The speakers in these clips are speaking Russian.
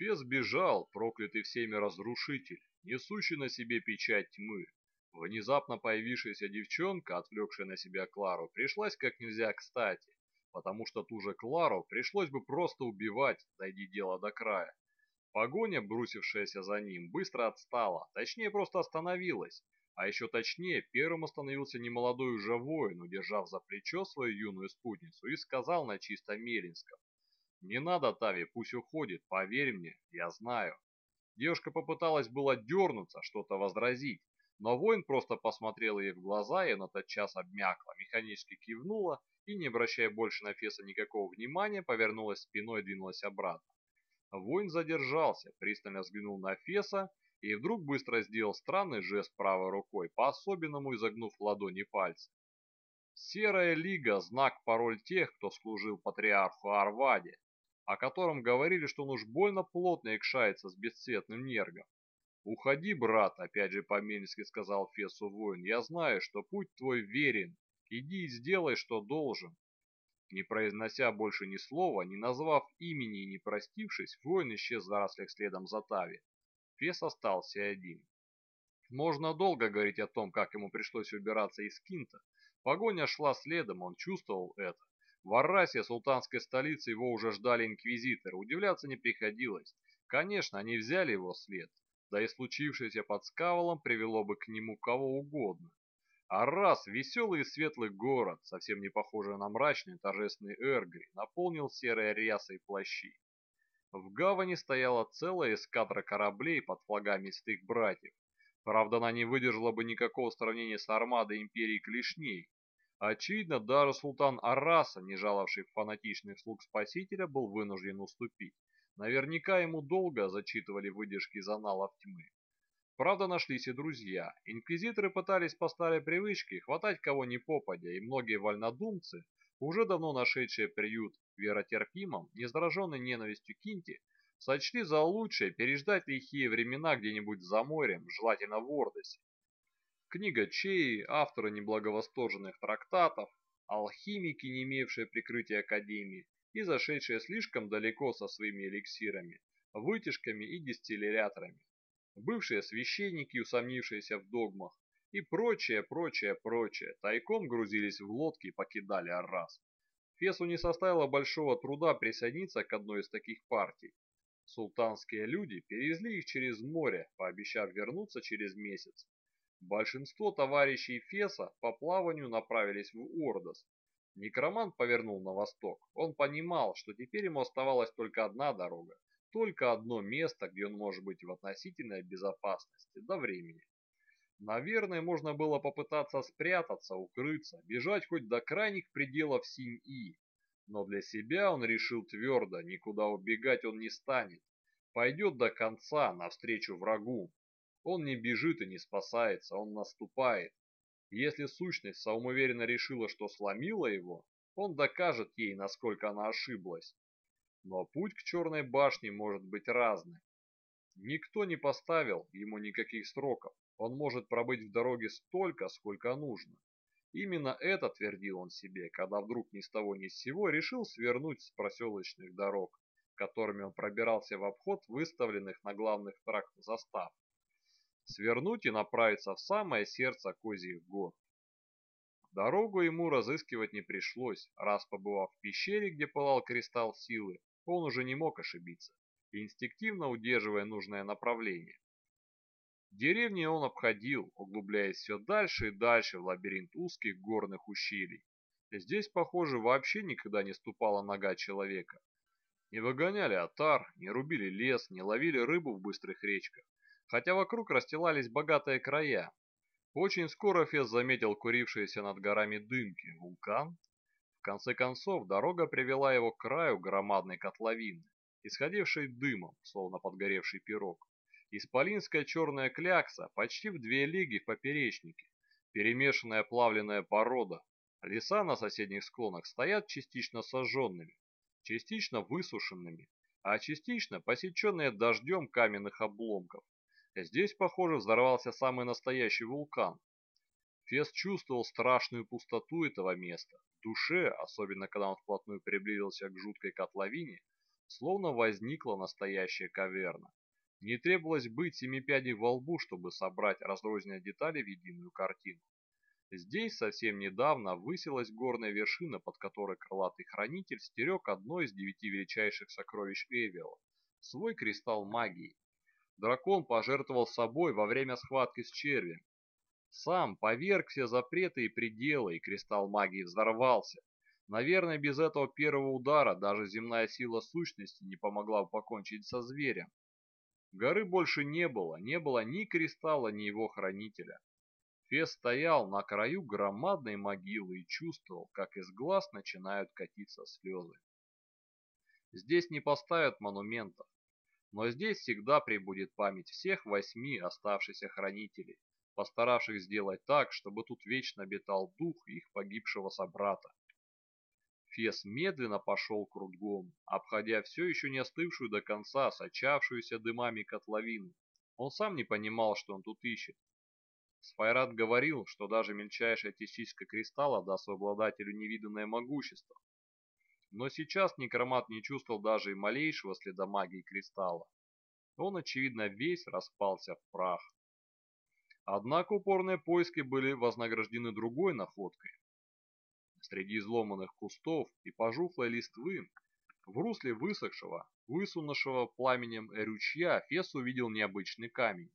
Фес бежал, проклятый всеми разрушитель, несущий на себе печать тьмы. Внезапно появившаяся девчонка, отвлекшая на себя Клару, пришлась как нельзя кстати, потому что ту же Клару пришлось бы просто убивать, дойди дело до края. Погоня, брусившаяся за ним, быстро отстала, точнее просто остановилась, а еще точнее, первым остановился немолодой уже воин, удержав за плечо свою юную спутницу и сказал на чисто мелинском. «Не надо, Тави, пусть уходит, поверь мне, я знаю». Девушка попыталась было дернуться, что-то возразить, но воин просто посмотрел ей в глаза, и она тотчас обмякла, механически кивнула и, не обращая больше на Феса никакого внимания, повернулась спиной и двинулась обратно. Воин задержался, пристально взглянул на Феса и вдруг быстро сделал странный жест правой рукой, по-особенному изогнув ладони пальцы. Серая лига – знак пароль тех, кто служил патриарху Арваде, о котором говорили, что он уж больно плотно икшается с бесцветным нергом. «Уходи, брат», — опять же по-меньски сказал Фесу воин, — «я знаю, что путь твой верен. Иди и сделай, что должен». Не произнося больше ни слова, не назвав имени и не простившись, воин исчез в зарослях следом за Тави. Фес остался один. Можно долго говорить о том, как ему пришлось убираться из Кинта. Погоня шла следом, он чувствовал это. В Аррасе, султанской столице, его уже ждали инквизиторы. Удивляться не приходилось. Конечно, они взяли его след да и случившееся под Скаволом привело бы к нему кого угодно. А раз веселый и светлый город, совсем не похожий на мрачный торжественный Эргри, наполнил серые рясы и плащи. В гавани стояла целая эскадра кораблей под флагами святых братьев. Правда, она не выдержала бы никакого сравнения с армадой империи Клешней. Очевидно, даже султан Араса, не жаловавший фанатичных слуг Спасителя, был вынужден уступить. Наверняка ему долго зачитывали выдержки из аналов тьмы. Правда, нашлись и друзья. Инквизиторы пытались по старой привычке хватать кого ни попадя, и многие вольнодумцы, уже давно нашедшие приют веротерпимом, не зараженной ненавистью Кинти, сочли за лучшее переждать лихие времена где-нибудь за морем, желательно в Ордосе. Книга Чеи, авторы неблаговосторженных трактатов, алхимики, не имевшие прикрытия Академии, и зашедшие слишком далеко со своими эликсирами, вытяжками и дистилляторами, бывшие священники, усомнившиеся в догмах, и прочее, прочее, прочее, тайком грузились в лодки и покидали Аррас. Фесу не составило большого труда присоединиться к одной из таких партий. Султанские люди перевезли их через море, пообещав вернуться через месяц. Большинство товарищей Феса по плаванию направились в Ордос, Некромант повернул на восток. Он понимал, что теперь ему оставалась только одна дорога, только одно место, где он может быть в относительной безопасности до времени. Наверное, можно было попытаться спрятаться, укрыться, бежать хоть до крайних пределов Синь-И. Но для себя он решил твердо, никуда убегать он не станет. Пойдет до конца, навстречу врагу. Он не бежит и не спасается, он наступает. Если сущность самоуверенно решила, что сломила его, он докажет ей, насколько она ошиблась. Но путь к Черной башне может быть разным. Никто не поставил ему никаких сроков, он может пробыть в дороге столько, сколько нужно. Именно это твердил он себе, когда вдруг ни с того ни с сего решил свернуть с проселочных дорог, которыми он пробирался в обход выставленных на главных трактах застав свернуть и направиться в самое сердце Козьих гор. Дорогу ему разыскивать не пришлось, раз побывав в пещере, где пылал кристалл силы, он уже не мог ошибиться, инстинктивно удерживая нужное направление. Деревни он обходил, углубляясь все дальше и дальше в лабиринт узких горных ущелий. Здесь, похоже, вообще никогда не ступала нога человека. Не выгоняли отар, не рубили лес, не ловили рыбу в быстрых речках, хотя вокруг расстилались богатые края. Очень скоро Фес заметил курившиеся над горами дымки. Вулкан? В конце концов, дорога привела его к краю громадной котловины, исходившей дымом, словно подгоревший пирог. Исполинская черная клякса почти в две лиги в поперечнике, перемешанная плавленная порода. Леса на соседних склонах стоят частично сожженными, частично высушенными, а частично посеченные дождем каменных обломков. Здесь, похоже, взорвался самый настоящий вулкан. Фес чувствовал страшную пустоту этого места. В душе, особенно когда он вплотную приблизился к жуткой котловине, словно возникла настоящая каверна. Не требовалось быть семипядей во лбу, чтобы собрать разрозненные детали в единую картину. Здесь совсем недавно высилась горная вершина, под которой крылатый хранитель стерег одно из девяти величайших сокровищ Эвиала – свой кристалл магии. Дракон пожертвовал собой во время схватки с червем. Сам поверг все запреты и пределы, и кристалл магии взорвался. Наверное, без этого первого удара даже земная сила сущности не помогла бы покончить со зверем. Горы больше не было, не было ни кристалла, ни его хранителя. Фес стоял на краю громадной могилы и чувствовал, как из глаз начинают катиться слезы. Здесь не поставят монументов, но здесь всегда прибудет память всех восьми оставшихся хранителей, постаравших сделать так, чтобы тут вечно обитал дух их погибшего собрата. Фес медленно пошел кругом, обходя все еще не остывшую до конца, сочавшуюся дымами котловину. Он сам не понимал, что он тут ищет, Сфайрат говорил, что даже мельчайшая частичка кристалла даст обладателю невиданное могущество. Но сейчас некромат не чувствовал даже и малейшего следа магии кристалла. Он, очевидно, весь распался в прах. Однако упорные поиски были вознаграждены другой находкой. Среди изломанных кустов и пожухлой листвы, в русле высохшего, высунувшего пламенем ручья, Фес увидел необычный камень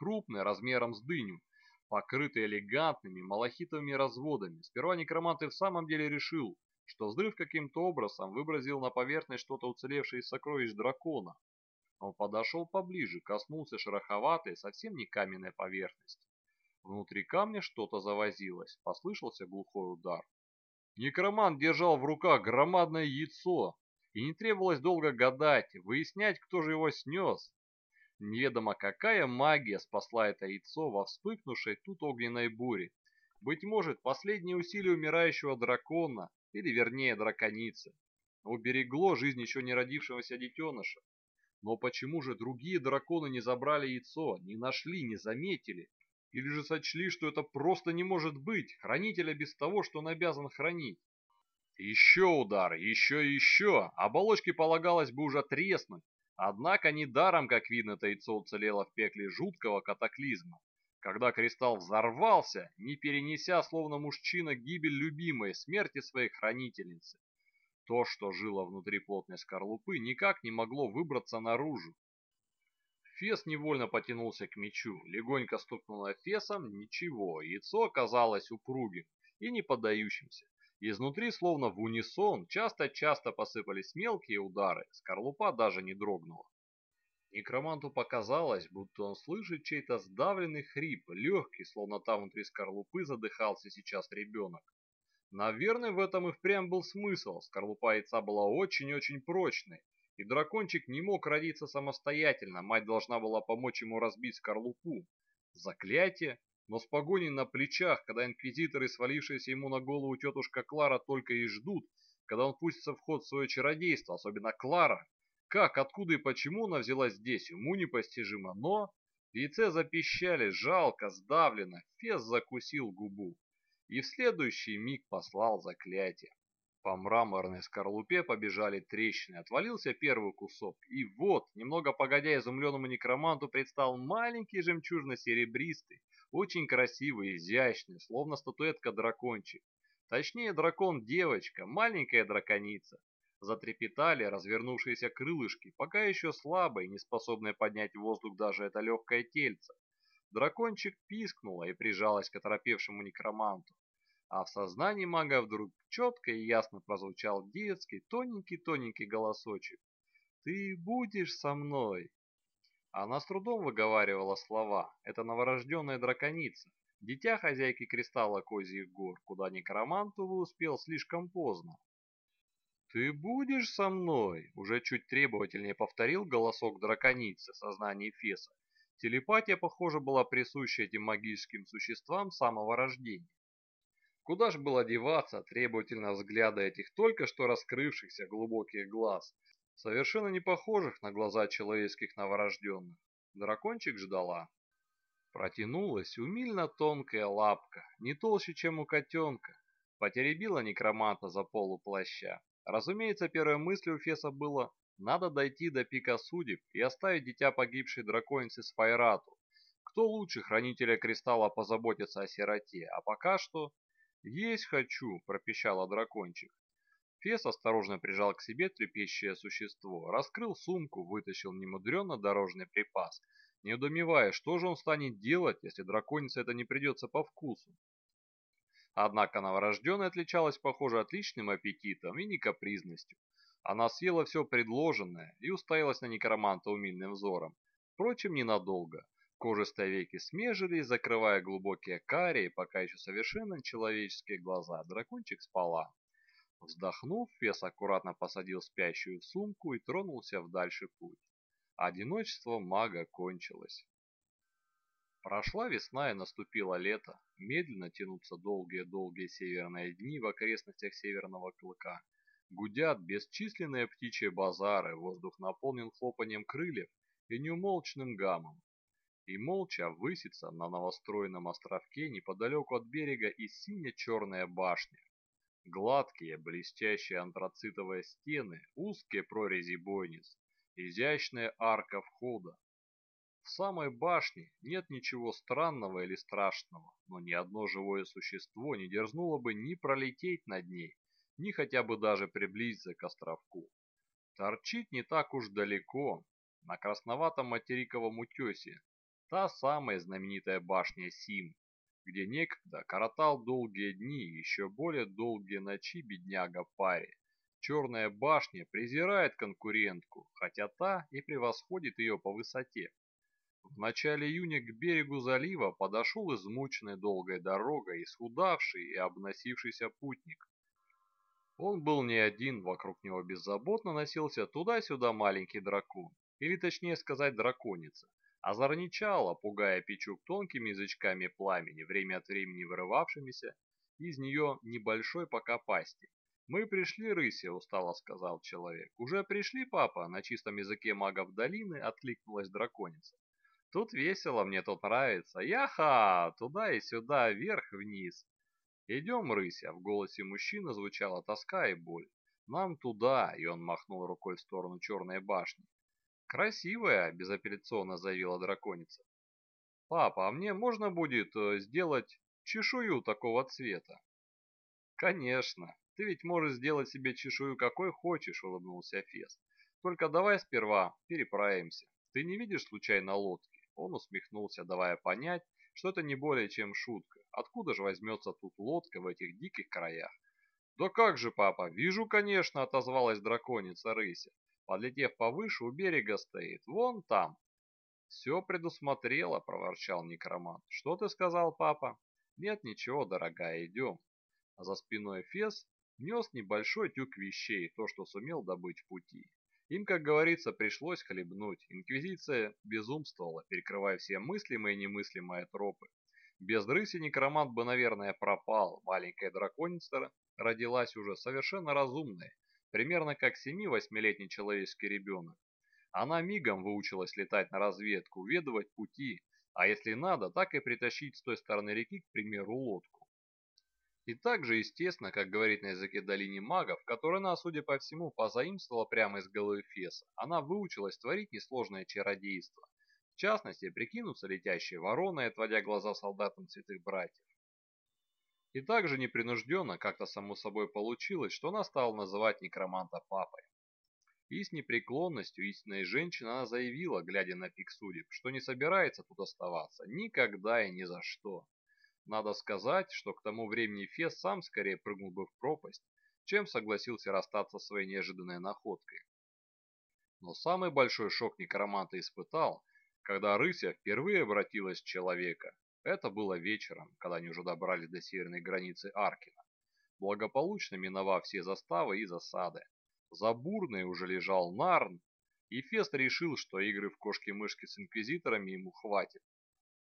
крупный, размером с дыню, покрытый элегантными малахитовыми разводами. Сперва некромант и в самом деле решил, что взрыв каким-то образом выбросил на поверхность что-то уцелевшее из сокровищ дракона. Он подошел поближе, коснулся шероховатой, совсем не каменной поверхности. Внутри камня что-то завозилось, послышался глухой удар. Некромант держал в руках громадное яйцо, и не требовалось долго гадать, выяснять, кто же его снес. Неведомо какая магия спасла это яйцо во вспыхнувшей тут огненной буре. Быть может, последние усилия умирающего дракона, или вернее драконицы, уберегло жизнь еще не родившегося детеныша. Но почему же другие драконы не забрали яйцо, не нашли, не заметили? Или же сочли, что это просто не может быть, хранителя без того, что он обязан хранить? Еще удар, еще и еще, оболочке полагалось бы уже треснуть, Однако недаром, как видно, это яйцо уцелело в пекле жуткого катаклизма. Когда кристалл взорвался, не перенеся, словно мужчина, гибель любимой, смерти своей хранительницы. То, что жило внутри плотной скорлупы, никак не могло выбраться наружу. Фес невольно потянулся к мечу, легонько стукнуло Фесом, ничего, яйцо оказалось упругим и не поддающимся. Изнутри, словно в унисон, часто-часто посыпались мелкие удары, скорлупа даже не дрогнула. Некроманту показалось, будто он слышит чей-то сдавленный хрип, легкий, словно там внутри скорлупы задыхался сейчас ребенок. Наверное, в этом и впрямь был смысл. Скорлупа яйца была очень-очень прочной, и дракончик не мог родиться самостоятельно, мать должна была помочь ему разбить скорлупу. Заклятие, но с погоней на плечах, когда инквизиторы, свалившиеся ему на голову тетушка Клара, только и ждут, когда он пустится в ход свое чародейство, особенно Клара. Как, откуда и почему она взялась здесь, ему непостижимо, но... В яйце запищали, жалко, сдавлено, Фес закусил губу и в следующий миг послал заклятие. По мраморной скорлупе побежали трещины, отвалился первый кусок, и вот, немного погодя изумленному некроманту, предстал маленький жемчужно-серебристый, очень красивый, изящный, словно статуэтка дракончик. Точнее, дракон-девочка, маленькая драконица. Затрепетали развернувшиеся крылышки, пока еще слабые, не способные поднять в воздух даже это легкое тельце. Дракончик пискнула и прижалась к оторопевшему некроманту. А в сознании мага вдруг четко и ясно прозвучал детский, тоненький-тоненький голосочек. «Ты будешь со мной?» Она с трудом выговаривала слова. Это новорожденная драконица, дитя хозяйки кристалла Козьих гор, куда некромант, увы, успел слишком поздно. «Ты будешь со мной?» — уже чуть требовательнее повторил голосок драконицы сознания Феса. Телепатия, похоже, была присуща этим магическим существам с самого рождения. Куда ж было деваться требовательно взгляда этих только что раскрывшихся глубоких глаз, совершенно не похожих на глаза человеческих новорожденных. Дракончик ждала. Протянулась умильно тонкая лапка, не толще, чем у котенка, потеребила некроманта за полу плаща, Разумеется, первой мыслью Феса было «надо дойти до пика судеб и оставить дитя погибшей драконицы Сфайрату. Кто лучше хранителя кристалла позаботится о сироте, а пока что...» «Есть хочу», — пропищала дракончик. Фес осторожно прижал к себе трепещущее существо, раскрыл сумку, вытащил немудренно дорожный припас, недоумевая, что же он станет делать, если драконице это не придется по вкусу. Однако новорожденная отличалась, похоже, отличным аппетитом и некапризностью. Она съела все предложенное и уставилась на некроманта умильным взором. Впрочем, ненадолго. Кожистые веки смежились, закрывая глубокие карие, пока еще совершенно человеческие глаза. Дракончик спала. Вздохнув, Фес аккуратно посадил спящую в сумку и тронулся в дальший путь. Одиночество мага кончилось. Прошла весна и наступило лето. Медленно тянутся долгие-долгие северные дни в окрестностях Северного Клыка. Гудят бесчисленные птичьи базары, воздух наполнен хлопанием крыльев и неумолчным гамом. И молча высится на новостроенном островке неподалеку от берега и сине-черная башня. Гладкие, блестящие антрацитовые стены, узкие прорези бойниц, изящная арка входа, в самой башне нет ничего странного или страшного, но ни одно живое существо не дерзнуло бы ни пролететь над ней, ни хотя бы даже приблизиться к островку. Торчит не так уж далеко, на красноватом материковом утесе, та самая знаменитая башня Сим, где некогда коротал долгие дни и еще более долгие ночи бедняга Пари. Черная башня презирает конкурентку, хотя та и превосходит ее по высоте. В начале июня к берегу залива подошел измученный долгой дорогой, исхудавший и обносившийся путник. Он был не один, вокруг него беззаботно носился туда-сюда маленький дракон, или точнее сказать драконица, озорничала, пугая печук тонкими язычками пламени, время от времени вырывавшимися из нее небольшой пока пасти. «Мы пришли, рыся», — устало сказал человек. «Уже пришли, папа?» — на чистом языке магов долины откликнулась драконица. Тут весело, мне тут нравится. Яха! Туда и сюда, вверх-вниз. Идем, рыся. В голосе мужчины звучала тоска и боль. Нам туда, и он махнул рукой в сторону черной башни. Красивая, безапелляционно заявила драконица. Папа, а мне можно будет э, сделать чешую такого цвета? Конечно, ты ведь можешь сделать себе чешую какой хочешь, улыбнулся Фес. Только давай сперва переправимся. Ты не видишь случайно лодки? Он усмехнулся, давая понять, что это не более чем шутка. Откуда же возьмется тут лодка в этих диких краях? «Да как же, папа, вижу, конечно», — отозвалась драконица рыся. Подлетев повыше, у берега стоит, вон там. «Все предусмотрела», — проворчал некромант. «Что ты сказал, папа?» «Нет, ничего, дорогая, идем». А за спиной Фес нес небольшой тюк вещей, то, что сумел добыть в пути. Им, как говорится, пришлось хлебнуть. Инквизиция безумствовала, перекрывая все мыслимые и немыслимые тропы. Без рыси некромант бы, наверное, пропал. Маленькая драконица родилась уже совершенно разумной, примерно как 7-8-летний человеческий ребенок. Она мигом выучилась летать на разведку, уведывать пути, а если надо, так и притащить с той стороны реки, к примеру, лодку. И так же естественно, как говорит на языке долине магов, который она, судя по всему, позаимствовала прямо из головы Феса, она выучилась творить несложное чародейство. В частности, прикинуться летящей вороной, отводя глаза солдатам святых братьев. И также непринужденно, как-то само собой получилось, что она стала называть некроманта папой. И с непреклонностью истинной женщины она заявила, глядя на пик судеб, что не собирается тут оставаться никогда и ни за что. Надо сказать, что к тому времени Фес сам скорее прыгнул бы в пропасть, чем согласился расстаться со своей неожиданной находкой. Но самый большой шок некроманта испытал, когда рыся впервые обратилась в человека. Это было вечером, когда они уже добрались до северной границы Аркина, благополучно миновав все заставы и засады. За бурной уже лежал Нарн, и Фест решил, что игры в кошки-мышки с инквизиторами ему хватит.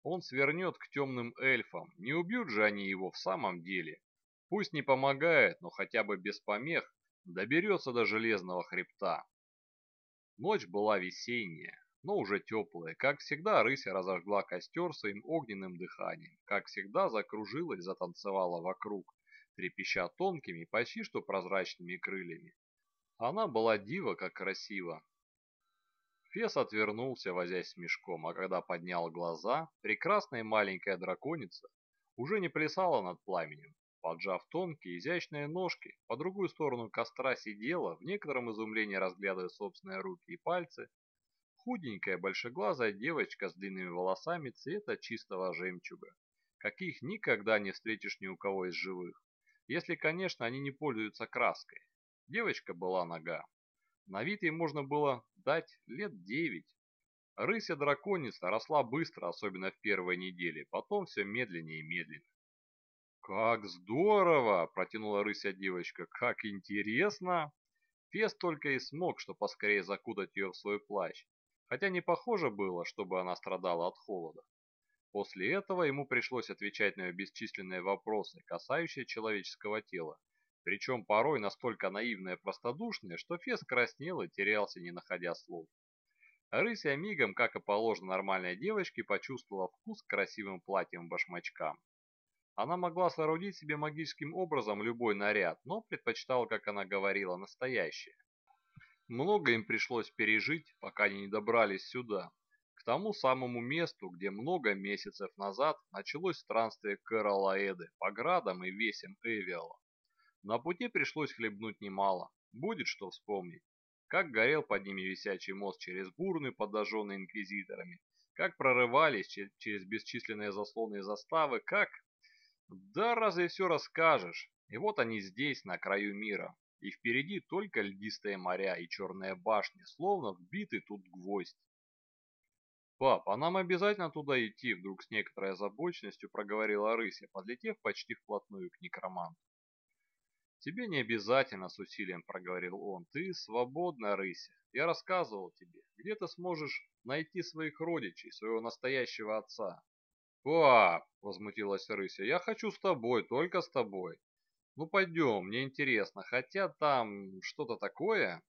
Он свернет к темным эльфам, не убьют же они его в самом деле. Пусть не помогает, но хотя бы без помех доберется до железного хребта. Ночь была весенняя, но уже теплая. Как всегда, рыся разожгла костер своим огненным дыханием. Как всегда, закружилась, затанцевала вокруг, трепеща тонкими, почти что прозрачными крыльями. Она была дива, как красива. Фес отвернулся, возясь с мешком, а когда поднял глаза, прекрасная маленькая драконица уже не плясала над пламенем. Поджав тонкие, изящные ножки, по другую сторону костра сидела, в некотором изумлении разглядывая собственные руки и пальцы, худенькая большеглазая девочка с длинными волосами цвета чистого жемчуга, каких никогда не встретишь ни у кого из живых, если, конечно, они не пользуются краской. Девочка была нога. На вид ей можно было дать лет девять. Рыся драконица росла быстро, особенно в первой неделе, потом все медленнее и медленнее. «Как здорово!» – протянула рыся девочка. «Как интересно!» Фес только и смог, что поскорее закутать ее в свой плащ, хотя не похоже было, чтобы она страдала от холода. После этого ему пришлось отвечать на ее бесчисленные вопросы, касающиеся человеческого тела, причем порой настолько наивные и простодушные, что Фес краснел и терялся, не находя слов. Рыся мигом, как и положено нормальной девочке, почувствовала вкус к красивым платьям-башмачкам. Она могла соорудить себе магическим образом любой наряд, но предпочитала, как она говорила, настоящее. Много им пришлось пережить, пока они не добрались сюда, к тому самому месту, где много месяцев назад началось странствие Кэролаэды по градам и весям Эвиала. На пути пришлось хлебнуть немало, будет что вспомнить. Как горел под ними висячий мост через бурны, подожженный инквизиторами, как прорывались через бесчисленные заслоны и заставы, как... Да разве все расскажешь? И вот они здесь, на краю мира. И впереди только льдистые моря и черные башни, словно вбитый тут гвоздь. «Пап, а нам обязательно туда идти?» Вдруг с некоторой озабоченностью проговорила Рыся, подлетев почти вплотную к некроманту. «Тебе не обязательно, с усилием проговорил он. Ты свободна, Рыся. Я рассказывал тебе, где ты сможешь найти своих родичей, своего настоящего отца. «Пап!» — возмутилась Рыся. «Я хочу с тобой, только с тобой. Ну пойдем, мне интересно, хотя там что-то такое...»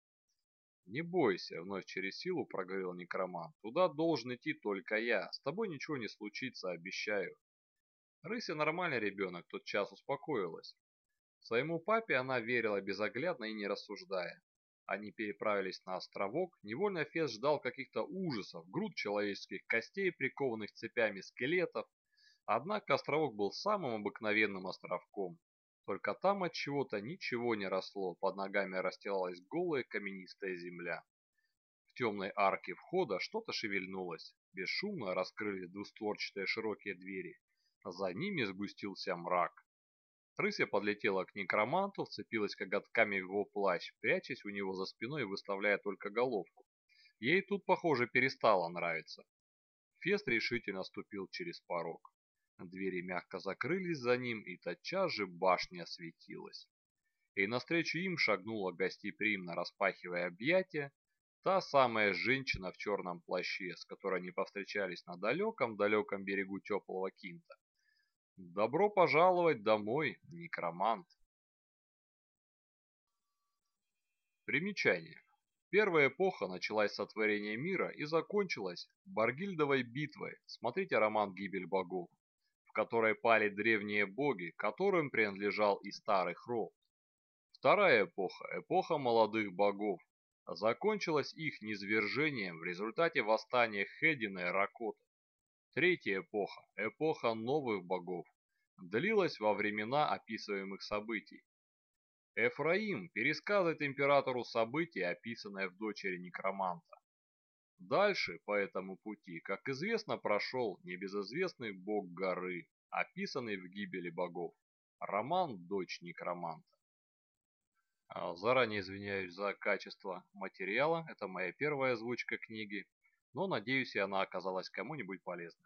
«Не бойся», — вновь через силу проговорил некромант. «Туда должен идти только я. С тобой ничего не случится, обещаю». Рыся нормальный ребенок, тот час успокоилась. Своему папе она верила безоглядно и не рассуждая. Они переправились на островок, невольно Фес ждал каких-то ужасов, груд человеческих костей, прикованных цепями скелетов. Однако островок был самым обыкновенным островком. Только там от чего-то ничего не росло, под ногами расстилалась голая каменистая земля. В темной арке входа что-то шевельнулось. Бесшумно раскрылись двустворчатые широкие двери. За ними сгустился мрак. Рыся подлетела к некроманту, вцепилась коготками в его плащ, прячась у него за спиной и выставляя только головку. Ей тут, похоже, перестало нравиться. Фест решительно ступил через порог. Двери мягко закрылись за ним, и тотчас же башня осветилась. И навстречу им шагнула гостеприимно, распахивая объятия, та самая женщина в черном плаще, с которой они повстречались на далеком-далеком берегу теплого Кинта. Добро пожаловать домой, некромант. Примечание. Первая эпоха началась с сотворения мира и закончилась Баргильдовой битвой. Смотрите роман «Гибель богов», в которой пали древние боги, которым принадлежал и старый Хрофт. Вторая эпоха, эпоха молодых богов, закончилась их низвержением в результате восстания Хедина и Ракота. Третья эпоха, эпоха новых богов, длилась во времена описываемых событий. Эфраим пересказывает императору события, описанные в дочери некроманта. Дальше по этому пути, как известно, прошел небезызвестный бог горы, описанный в гибели богов. Роман «Дочь некроманта». А, заранее извиняюсь за качество материала, это моя первая озвучка книги, но надеюсь, и она оказалась кому-нибудь полезной.